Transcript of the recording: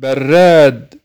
براد.